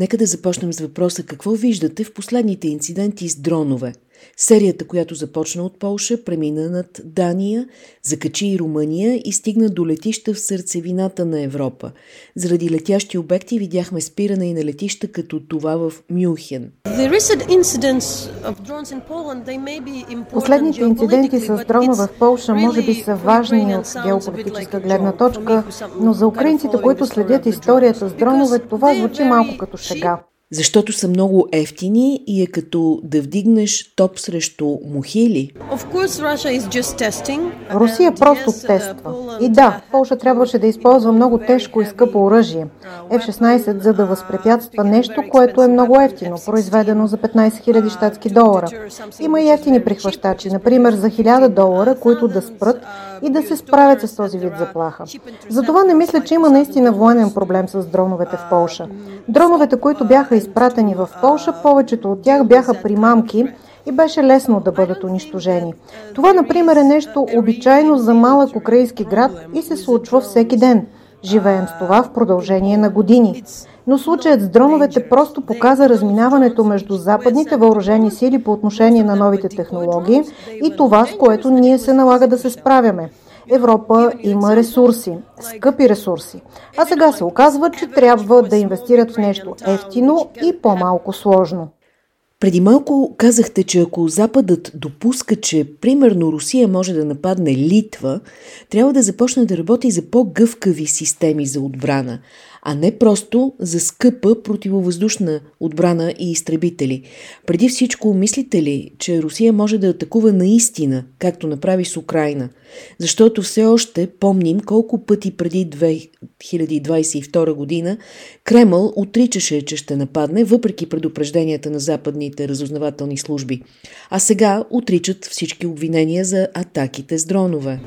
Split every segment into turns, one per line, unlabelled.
Нека да започнем с въпроса какво виждате в последните инциденти с дронове – Серията, която започна от Полша, премина над Дания, закачи и Румъния и стигна до летища в сърцевината на Европа. Заради летящи обекти видяхме спиране и на летища като това в Мюнхен.
Последните инциденти с дрона в Полша може би са важни от геополитическа гледна точка, но за украинците, които следят историята с дронове, това звучи малко като шега
защото са много ефтини и е като да вдигнеш топ срещу мухили.
Русия просто uh, тества. И да, Полша трябваше да използва много тежко и скъпо оръжие. F-16, за да възпрепятства нещо, което е много ефтино, произведено за 15 000 щатски долара. Има и ефтини прихващачи, например за 1000 долара, които да спрат и да се справят с този вид заплаха. Затова не мисля, че има наистина военен проблем с дроновете в Полша. Дроновете, които бяха изпратени в Полша, повечето от тях бяха примамки и беше лесно да бъдат унищожени. Това, например, е нещо обичайно за малък украински град и се случва всеки ден. Живеем с това в продължение на години. Но случаят с дроновете просто показа разминаването между западните въоръжени сили по отношение на новите технологии и това, с което ние се налага да се справяме. Европа има ресурси, скъпи ресурси. А сега се оказва, че трябва да инвестират в нещо ефтино и по-малко сложно.
Преди малко казахте, че ако Западът допуска, че примерно Русия може да нападне Литва, трябва да започне да работи за по-гъвкави системи за отбрана а не просто за скъпа противовъздушна отбрана и изтребители. Преди всичко, мислите ли, че Русия може да атакува наистина, както направи с Украина? Защото все още помним колко пъти преди 2022 година Кремъл отричаше, че ще нападне, въпреки предупрежденията на западните разузнавателни служби. А сега отричат всички обвинения за атаките с дронове.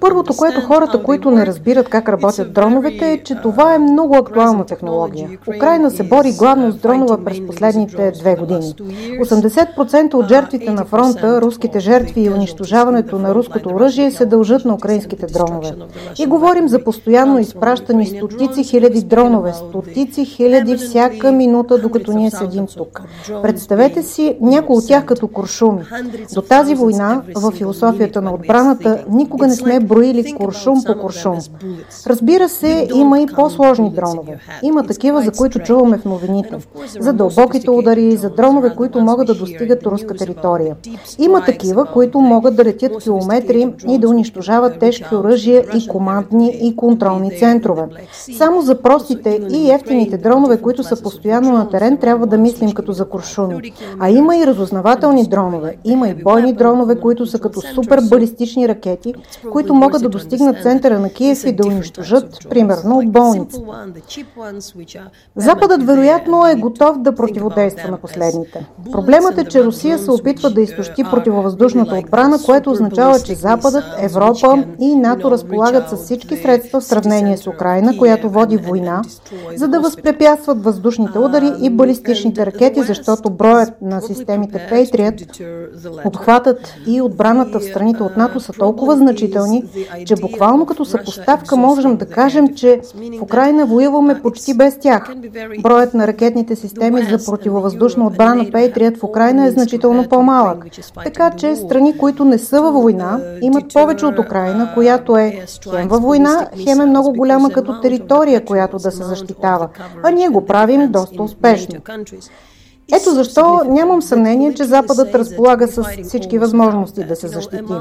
Първото, което хората, които които не разбират как работят дроновете, е, че това е много актуална технология. Украина се бори главно с дронова през последните две години. 80% от жертвите на фронта, руските жертви и унищожаването на руското оръжие се дължат на украинските дронове. И говорим за постоянно изпращани стотици хиляди дронове, стотици хиляди всяка минута, докато ние седим тук. Представете си някои от тях като куршуми. До тази война, в философията на отбраната, никога не сме броили куршум по куршум куршум. Разбира се, има и по-сложни дронове. Има такива, за които чуваме в новините. За дълбоките удари, за дронове, които могат да достигат руска територия. Има такива, които могат да летят километри и да унищожават тежки оръжия и командни и контролни центрове. Само за простите и ефтините дронове, които са постоянно на терен, трябва да мислим като за куршуми. А има и разузнавателни дронове. Има и бойни дронове, които са като супер балистични ракети, които могат да достигнат центъра на Киев и да унищожат, примерно, от болница. Западът вероятно е готов да противодейства на последните. Проблемът е, че Русия се опитва да изтощи противовъздушната отбрана, което означава, че Западът, Европа и НАТО разполагат с всички средства в сравнение с Украина, която води война, за да възпрепятстват въздушните удари и балистичните ракети, защото броят на системите Patriot, обхватът и отбраната в страните от НАТО са толкова значителни, че буквално като съпоставка можем да кажем, че в Украина воюваме почти без тях. Броят на ракетните системи за противовъздушна отбрана Пейтрият в Украина е значително по-малък. Така че страни, които не са във война, имат повече от Украина, която е хем във война, хем е много голяма като територия, която да се защитава. А ние го правим доста успешно. Ето защо нямам съмнение, че Западът разполага с всички възможности да се защити.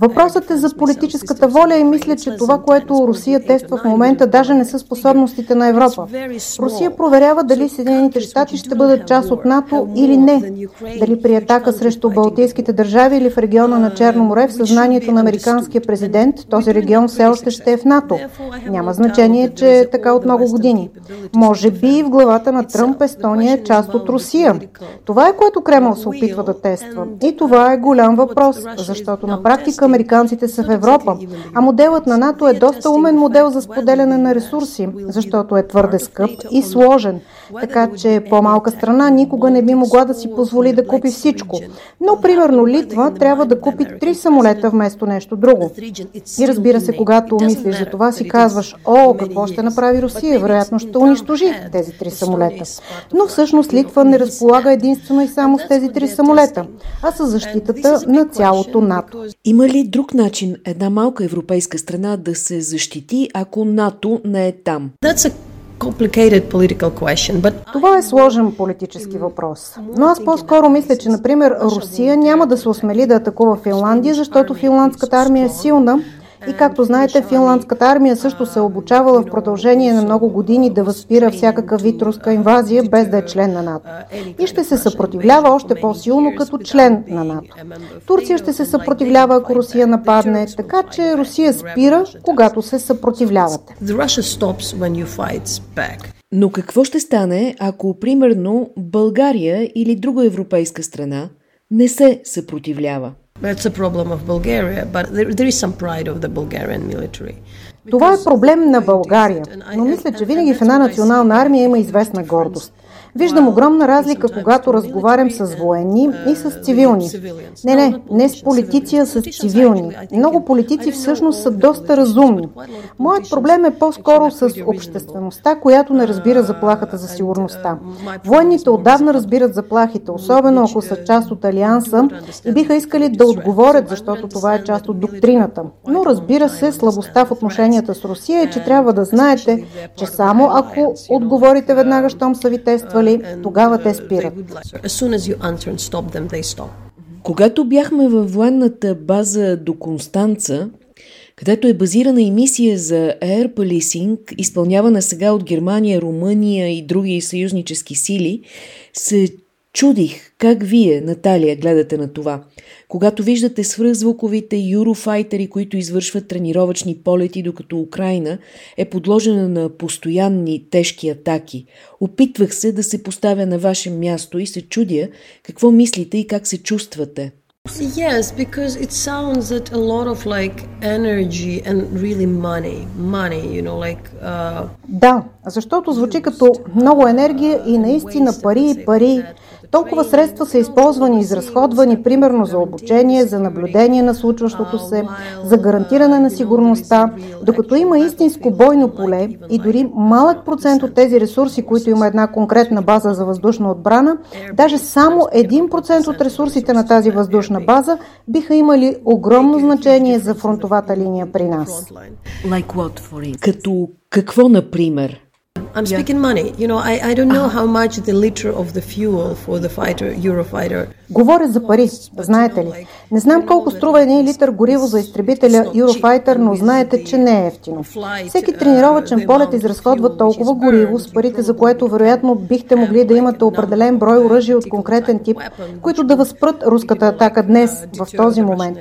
Въпросът е за политическата воля и мисля, че това, което Русия тества в момента, даже не са способностите на Европа. Русия проверява дали Съединените щати ще бъдат част от НАТО или не. Дали при атака срещу Балтийските държави или в региона на Черно море в съзнанието на американския президент, този регион все още ще е в НАТО. Няма значение, че е така от много години. Може би в главата на Тръмп Естония част от Русия. Това е което Кремъл се опитва да тества. И това е голям въпрос, защото на практика американците са в Европа, а моделът на НАТО е доста умен модел за споделяне на ресурси, защото е твърде скъп и сложен. Така че по-малка страна никога не би могла да си позволи да купи всичко. Но, примерно, Литва трябва да купи три самолета вместо нещо друго. И разбира се, когато мислиш за това, си казваш, о, какво ще направи Русия? Вероятно ще унищожи тези три самолета. Но всъщност Литва не разполага единствено и само с тези три самолета, а с защитата на цялото НАТО.
Има ли друг начин една малка европейска страна да се защити, ако НАТО не е там?
Това е сложен политически въпрос. Но аз по-скоро мисля, че, например, Русия няма да се осмели да атакува Финландия, защото финландската армия е силна и както знаете, финландската армия също се е обучавала в продължение на много години да възпира всякакъв вид руска инвазия, без да е член на НАТО. И ще се съпротивлява още по-силно като член на НАТО. Турция ще се съпротивлява, ако Русия нападне, така че Русия спира, когато се съпротивлявате.
Но какво ще стане, ако, примерно, България или друга европейска страна не се съпротивлява? That's a problem of Bulgaria, but there, there is some pride of the Bulgarian military.
Това е проблем на България, но мисля, че винаги в една национална армия има известна гордост. Виждам огромна разлика, когато разговарям с военни и с цивилни. Не, не, не с политици, а с цивилни. Много политици всъщност са доста разумни. Моят проблем е по-скоро с обществеността, която не разбира заплахата за сигурността. Военните отдавна разбират заплахите, особено ако са част от Алианса и биха искали да отговорят, защото това е част от доктрината. Но разбира се, слабостта в отношенията с Русия е, че трябва да знаете, че само ако отговорите веднага, щом са ви тествали, действали, тогава те спират.
Когато бяхме във военната база до Констанца, където е базирана и мисия за Air Policing, изпълнявана сега от Германия, Румъния и други съюзнически сили, се Чудих как вие, Наталия, гледате на това. Когато виждате свръхзвуковите юрофайтери, които извършват тренировъчни полети, докато Украина е подложена на постоянни тежки атаки. Опитвах се да се поставя на ваше място и се чудя какво мислите и как се чувствате.
Yes, because it sounds that a lot of like energy and really money, money, you know, like. Uh... Да, защото звучи като много енергия и наистина пари, пари. Толкова средства са използвани и изразходвани, примерно за обучение, за наблюдение на случващото се, за гарантиране на сигурността, докато има истинско бойно поле и дори малък процент от тези ресурси, които има една конкретна база за въздушна отбрана, даже само 1% от ресурсите на тази въздушна база биха имали огромно значение за фронтовата линия при нас.
Като какво, например?
I'm speaking money. You know, I, I don't know uh-huh. how much the liter of the fuel for the fighter, Eurofighter. Говоря за пари, знаете ли. Не знам колко струва един литър гориво за изтребителя Eurofighter, но знаете, че не е ефтино. Всеки тренировачен полет изразходва толкова гориво, с парите за което вероятно бихте могли да имате определен брой оръжия от конкретен тип, които да възпрат руската атака днес, в този момент.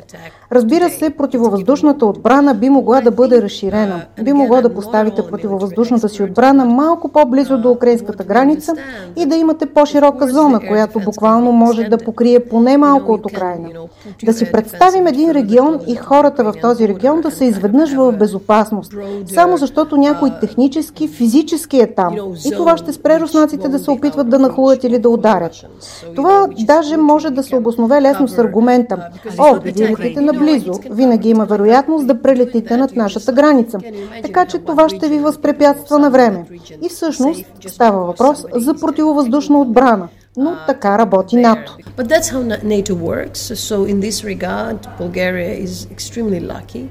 Разбира се, противовъздушната отбрана би могла да бъде разширена. Би могло да поставите противовъздушната си отбрана малко по-близо до украинската граница и да имате по-широка зона, която буквално може да покрие поне малко от Украина. Да си представим един регион и хората в този регион да са изведнъж в безопасност, само защото някой технически, физически е там. И това ще спре руснаците да се опитват да нахлуят или да ударят. Това даже може да се обоснове лесно с аргумента. О, вие летите наблизо, винаги има вероятност да прелетите над нашата граница. Така че това ще ви възпрепятства на време. И всъщност става въпрос за противовъздушна отбрана. Но така работи НАТО. But that's how NATO works. So in this regard, Bulgaria is extremely lucky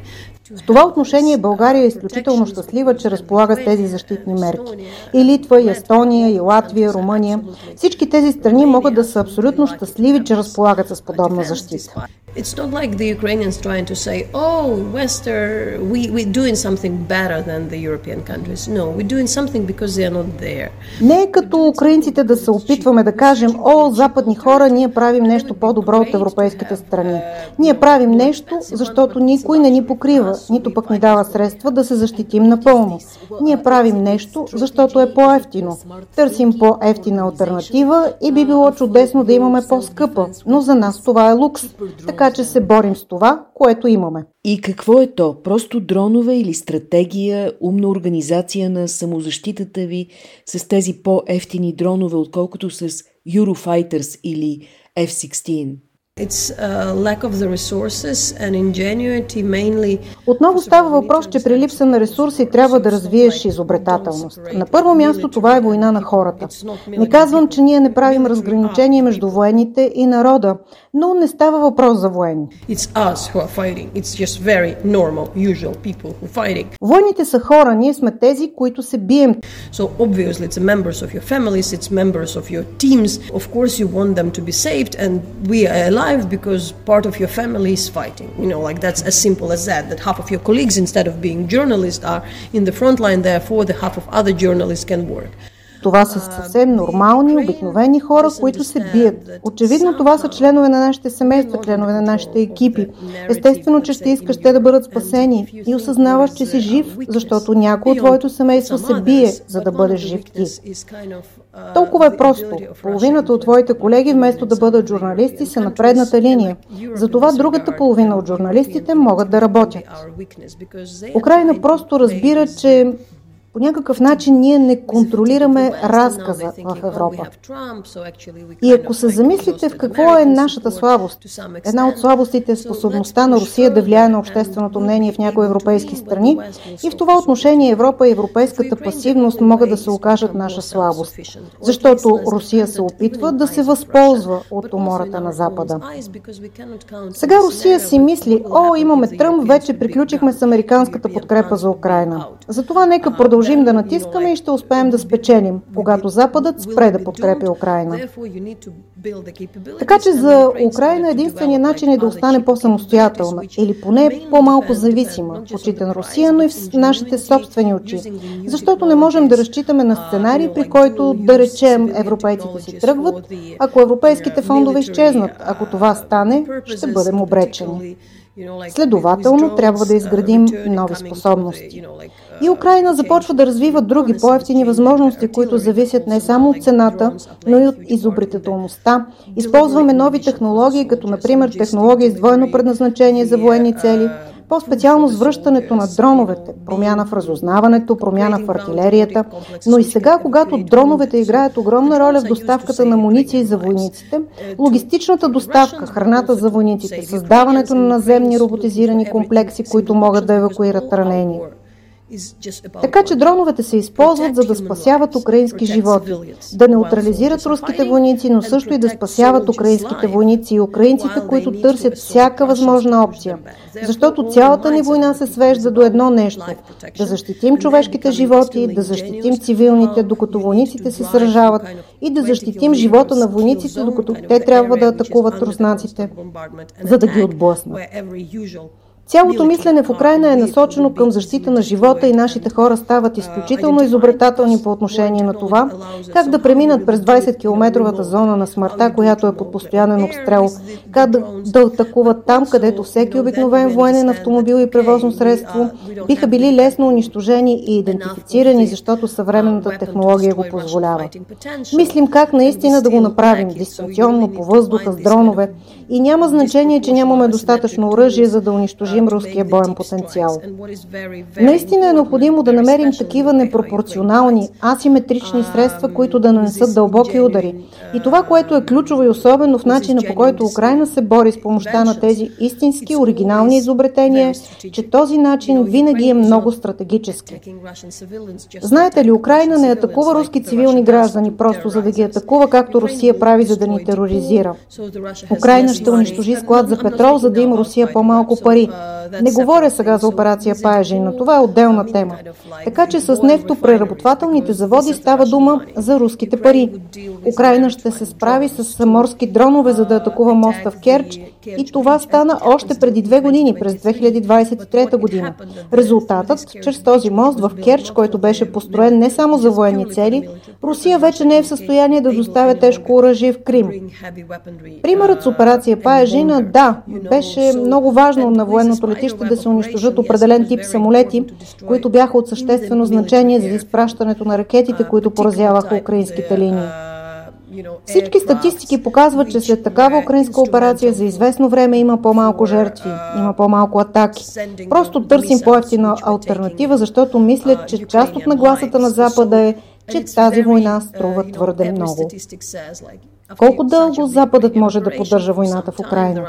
в това отношение България е изключително щастлива, че разполага с тези защитни мерки. И Литва, и Естония, и Латвия, Румъния. Всички тези страни могат да са абсолютно щастливи, че разполагат с подобна защита.
It's not like the Ukrainians trying to say, oh, Western, we, we're doing something better than the European countries. No, we're doing something because they are not there.
Не е като украинците да се опитваме да кажем, о, западни хора, ние правим нещо по-добро от европейските страни. Ние правим нещо, защото никой не ни покрива, нито пък ни дава средства да се защитим напълно. Ние правим нещо, защото е по-ефтино. Търсим по-ефтина альтернатива и би било чудесно да имаме по-скъпа, но за нас това е лукс. Така че се борим с това, което имаме.
И какво е то? Просто дронове или стратегия, умна организация на самозащитата ви с тези по-ефтини дронове, отколкото с Eurofighters или F-16?
Отново става въпрос, че при липса на ресурси трябва да развиеш изобретателност. На първо място това е война на хората. Не казвам, че ние не правим разграничение между военните и народа, но не става въпрос за военни. Военните са хора, ние сме тези, които се бием. So obviously it's members of your families, it's members of your teams. Of course you want them to be saved and we are alive because part of your family is fighting. You know, like that's as simple as that. That half of your colleagues instead of being journalists are in the front line, therefore the half of other journalists can work. Това са съвсем нормални, обикновени хора, които се бият. Очевидно това са членове на нашите семейства, членове на нашите екипи. Естествено, че ще искаш те да бъдат спасени и осъзнаваш, че си жив, защото някой от твоето семейство се бие, за да бъдеш жив ти. Толкова е просто. Половината от твоите колеги, вместо да бъдат журналисти, са на предната линия. Затова другата половина от журналистите могат да работят. Украина просто разбира, че по някакъв начин ние не контролираме разказа в Европа. И ако се замислите в какво е нашата слабост, една от слабостите е способността на Русия да влияе на общественото мнение в някои европейски страни и в това отношение Европа и европейската пасивност могат да се окажат наша слабост, защото Русия се опитва да се възползва от умората на Запада. Сега Русия си мисли, о, имаме Тръмп, вече приключихме с американската подкрепа за Украина. Затова нека продължим продължим да натискаме и ще успеем да спечелим, когато Западът спре да подкрепи Украина. Така че за Украина единственият начин е да остане по-самостоятелна или поне по-малко зависима в очите на Русия, но и в нашите собствени очи. Защото не можем да разчитаме на сценарий, при който да речем европейците си тръгват, ако европейските фондове изчезнат. Ако това стане, ще бъдем обречени. Следователно, трябва да изградим нови способности. И Украина започва да развива други по-ефтини възможности, които зависят не само от цената, но и от изобретателността. Използваме нови технологии, като например технологии с двойно предназначение за военни цели, по-специално с връщането на дроновете, промяна в разузнаването, промяна в артилерията, но и сега, когато дроновете играят огромна роля в доставката на муниции за войниците, логистичната доставка, храната за войниците, създаването на наземни роботизирани комплекси, които могат да евакуират ранени. Така че дроновете се използват за да спасяват украински животи, да неутрализират руските войници, но също и да спасяват украинските войници и украинците, които търсят всяка възможна опция. Защото цялата ни война се свежда до едно нещо – да защитим човешките животи, да защитим цивилните, докато войниците се сражават и да защитим живота на войниците, докато те трябва да атакуват руснаците, за да ги отблъснат. Цялото мислене в Украина е насочено към защита на живота и нашите хора стават изключително изобретателни по отношение на това, как да преминат през 20-километровата зона на смъртта, която е под постоянен обстрел, как да, да атакуват там, където всеки обикновен военен автомобил и превозно средство биха били лесно унищожени и идентифицирани, защото съвременната технология го позволява. Мислим как наистина да го направим дистанционно по въздуха с дронове и няма значение, че нямаме достатъчно оръжие, за да унищожим унищожим руския боен потенциал. Наистина е необходимо да намерим такива непропорционални, асиметрични средства, които да нанесат дълбоки удари. И това, което е ключово и особено в начина по който Украина се бори с помощта на тези истински, оригинални изобретения, че този начин винаги е много стратегически. Знаете ли, Украина не атакува руски цивилни граждани просто за да ги атакува, както Русия прави, за да ни тероризира. Украина ще унищожи склад за петрол, за да има Русия по-малко пари. Не говоря сега за операция Паежи, но това е отделна тема. Така че с нефтопреработвателните заводи става дума за руските пари. Украина ще се справи с морски дронове, за да атакува моста в Керч И това стана още преди две години, през 2023 година. Резултатът, чрез този мост в Керч, който беше построен не само за военни цели, Русия вече не е в състояние да доставя тежко оръжие в Крим. Примерът с операция Паяжина, да, беше много важно на военното летище да се унищожат определен тип самолети, които бяха от съществено значение за изпращането на ракетите, които поразяваха украинските линии. Всички статистики показват, че след такава украинска операция за известно време има по-малко жертви, има по-малко атаки. Просто търсим по-ефтина альтернатива, защото мислят, че част от нагласата на Запада е, че тази война струва твърде много. Колко дълго Западът може да поддържа войната в Украина?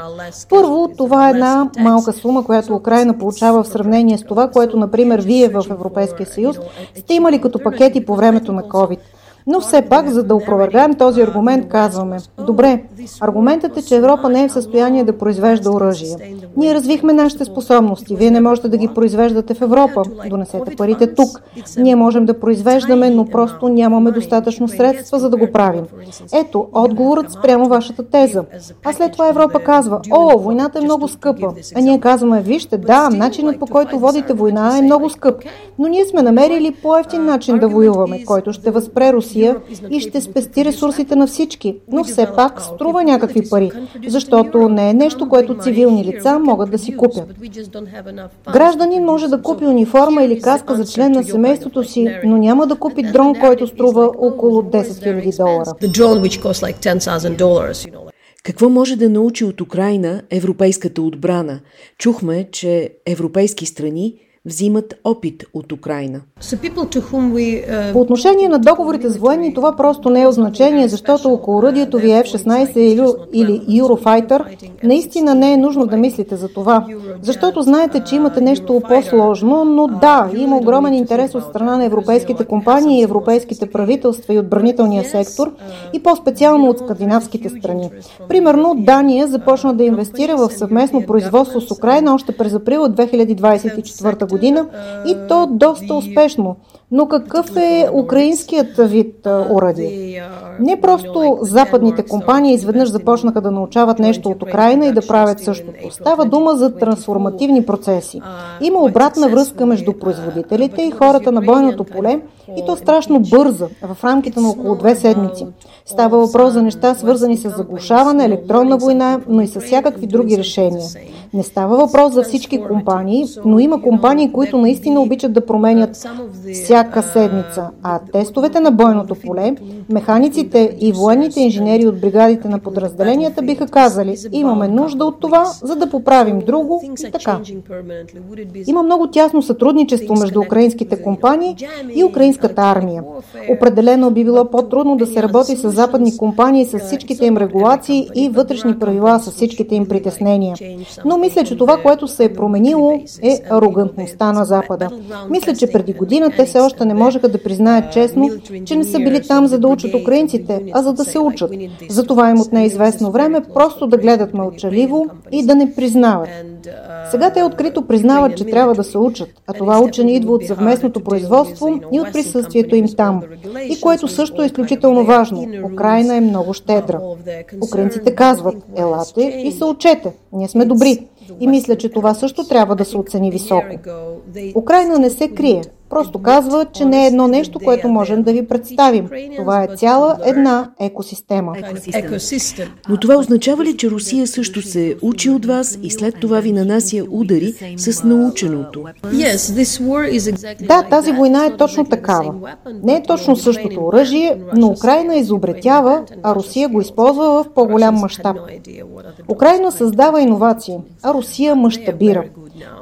Първо, това е една малка сума, която Украина получава в сравнение с това, което, например, вие в Европейския съюз сте имали като пакети по времето на COVID – но все пак, за да опровергаем този аргумент, казваме, добре, аргументът е, че Европа не е в състояние да произвежда оръжие. Ние развихме нашите способности. Вие не можете да ги произвеждате в Европа. Донесете парите тук. Ние можем да произвеждаме, но просто нямаме достатъчно средства, за да го правим. Ето, отговорът спрямо вашата теза. А след това Европа казва, о, войната е много скъпа. А ние казваме, вижте, да, начинът по който водите война е много скъп. Но ние сме намерили по-ефтин начин да воюваме, който ще възпре Русия Русия и ще спести ресурсите на всички, но все пак струва някакви пари, защото не е нещо, което цивилни лица могат да си купят. Гражданин може да купи униформа или каска за член на семейството си, но няма да купи дрон, който струва около 10 000 долара.
Какво може да научи от Украина европейската отбрана? Чухме, че европейски страни взимат опит от Украина.
Uh, По отношение на договорите с военни, това просто не е значение, защото ако оръдието ви е F-16 или, или Eurofighter, наистина не е нужно да мислите за това. Защото знаете, че имате нещо по-сложно, но да, има огромен интерес от страна на европейските компании и европейските правителства и отбранителния сектор и по-специално от скандинавските страни. Примерно, Дания започна да инвестира в съвместно производство с Украина още през април 2024 година и то доста успешно. Но какъв е украинският вид уради? Не просто западните компании изведнъж започнаха да научават нещо от Украина и да правят същото. Става дума за трансформативни процеси. Има обратна връзка между производителите и хората на бойното поле и то страшно бърза, в рамките на около две седмици. Става въпрос за неща свързани с заглушаване, електронна война, но и с всякакви други решения. Не става въпрос за всички компании, но има компании, които наистина обичат да променят всяка седмица. А тестовете на бойното поле, механиците и военните инженери от бригадите на подразделенията биха казали, имаме нужда от това, за да поправим друго и така. Има много тясно сътрудничество между украинските компании и украинската армия. Определено би било по-трудно да се работи с западни компании с всичките им регулации и вътрешни правила с всичките им притеснения. Но мисля, че това, което се е променило, е арогантността на Запада. Мисля, че преди година те все още не можеха да признаят честно, че не са били там за да учат украинците, а за да се учат. Затова им от неизвестно време просто да гледат мълчаливо и да не признават. Сега те открито признават, че трябва да се учат, а това учене идва от съвместното производство и от присъствието им там. И което също е изключително важно. Украина е много щедра. Украинците казват, елате и се учете. Ние сме добри. И мисля, че това също трябва да се оцени високо. Украина не се крие. Просто казва, че не е едно нещо, което можем да ви представим. Това е цяла една екосистема.
Но това означава ли, че Русия също се учи от вас и след това ви нанася удари с наученото?
Да, тази война е точно такава. Не е точно същото оръжие, но Украина изобретява, а Русия го използва в по-голям мащаб. Украина създава иновации, а Русия мащабира.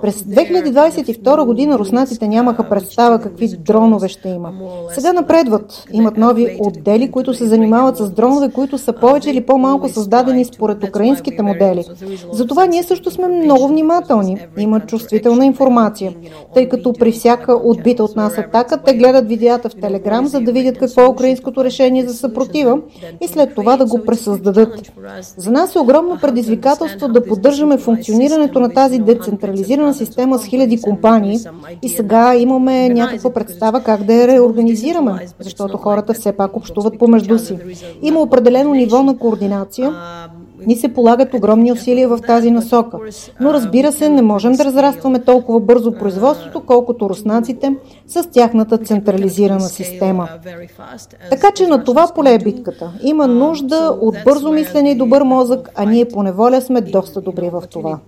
През 2022 година руснаците нямаха представа какви дронове ще има. Сега напредват. Имат нови отдели, които се занимават с дронове, които са повече или по-малко създадени според украинските модели. Затова ние също сме много внимателни. Има чувствителна информация, тъй като при всяка отбита от нас атака, те гледат видеята в Телеграм, за да видят какво е украинското решение за съпротива и след това да го пресъздадат. За нас е огромно предизвикателство да поддържаме функционирането на тази децентрализирана централизирана система с хиляди компании и сега имаме някаква представа как да я реорганизираме, защото хората все пак общуват помежду си. Има определено ниво на координация Ни се полагат огромни усилия в тази насока. Но разбира се, не можем да разрастваме толкова бързо производството, колкото руснаците с тяхната централизирана система. Така че на това поле е битката. Има нужда от бързо мислене и добър мозък, а ние по неволя сме доста добри в това.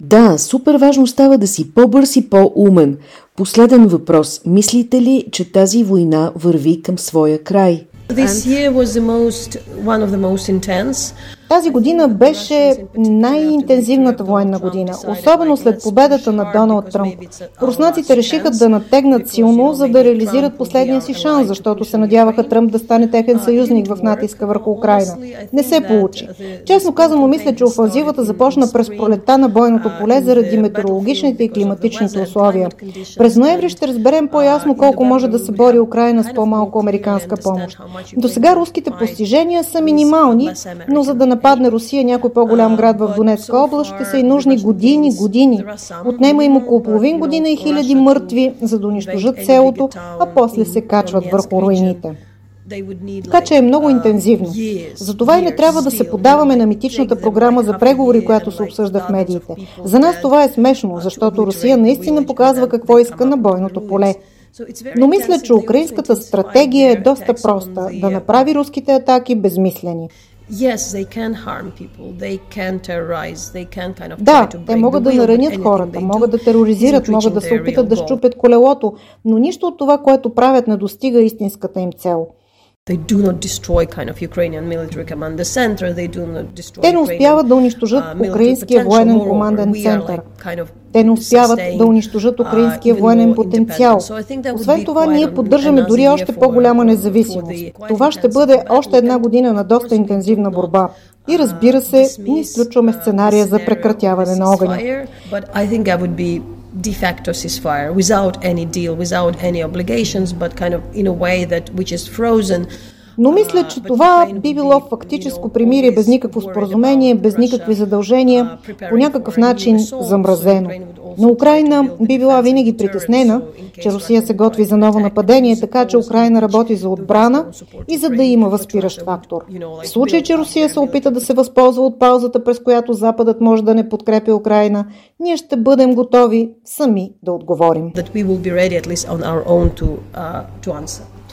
Да, супер важно става да си по-бърз и по-умен. Последен въпрос. Мислите ли, че тази война върви към своя край? This year was the most, one of the most intense.
Тази година беше най-интензивната военна година, особено след победата на Доналд Тръмп. Руснаците решиха да натегнат силно, за да реализират последния си шанс, защото се надяваха Тръмп да стане техен съюзник в натиска върху Украина. Не се получи. Честно казано, мисля, че офанзивата започна през пролета на бойното поле заради метеорологичните и климатичните условия. През ноември ще разберем по-ясно колко може да се бори Украина с по-малко американска помощ. До сега руските постижения са минимални, но за да нападне Русия някой по-голям град в Донецка област, ще са и нужни години, години. Отнема им около половин година и хиляди мъртви, за да унищожат селото, а после се качват върху руините. Така че е много интензивно. Затова и не трябва да се подаваме на митичната програма за преговори, която се обсъжда в медиите. За нас това е смешно, защото Русия наистина показва какво иска на бойното поле. Но мисля, че украинската стратегия е доста проста – да направи руските атаки безмислени. Да, те могат да наранят хората, могат да тероризират, могат да се опитат да щупят колелото, но нищо от това, което правят, не достига истинската им цел. Те не успяват да унищожат uh, украинския военен команден център. Те не успяват да унищожат uh, украинския военен потенциал. Освен това, ние поддържаме дори още по-голяма независимост. Това ще бъде още една година на доста интензивна борба. И разбира се, ние изключваме сценария за прекратяване на огъня de facto ceasefire without any deal, without any obligations, but kind of in a way that which is frozen но мисля, че това би било фактическо примирие без никакво споразумение, без никакви задължения, по някакъв начин замразено. Но Украина би била винаги притеснена, че Русия се готви за ново нападение, така че Украина работи за отбрана и за да има възпиращ фактор. В случай, че Русия се опита да се възползва от паузата, през която Западът може да не подкрепя Украина, ние ще бъдем готови сами да отговорим.